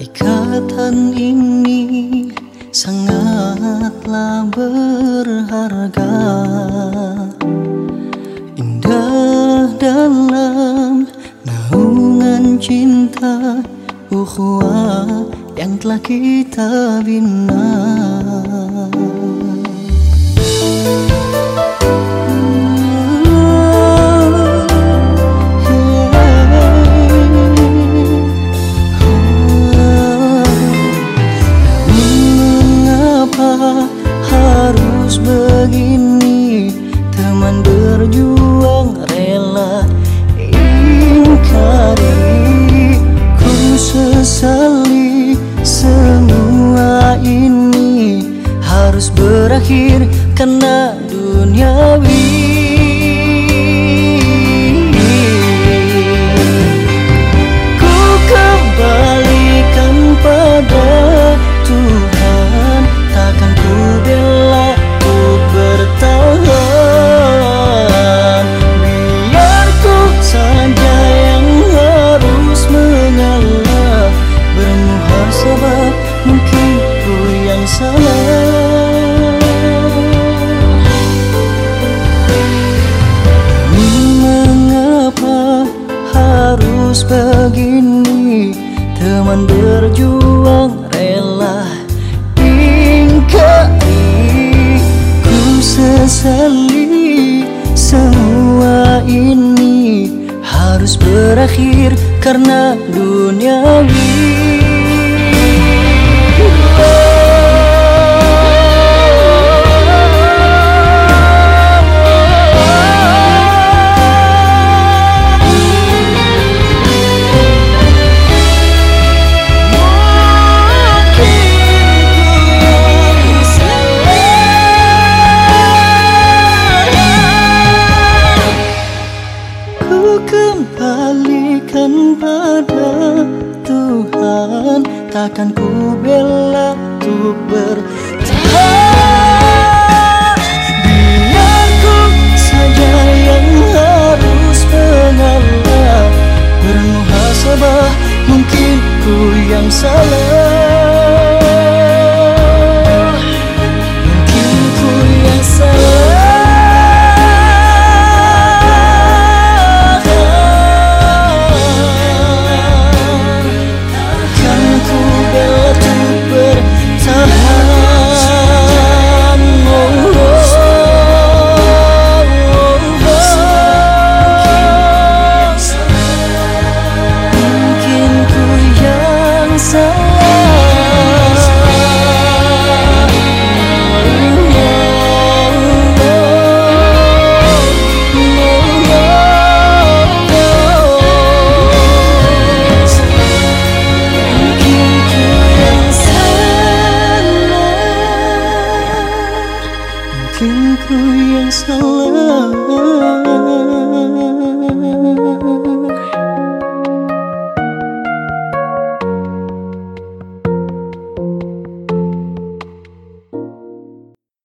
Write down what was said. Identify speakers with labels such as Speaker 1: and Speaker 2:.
Speaker 1: Ikatan ini sangatlah berharga. Indah dalam naungan cinta Ukhuwah yang telah kita bina. Begini berakhir karena duniawi harus begini. Teman berjuang rela ingkari. Ku sesali semua ini Harus berakhir karena duniawi kembalikan pada Tuhan. Takkan ku bela untuk bertahan Çünkü yan salah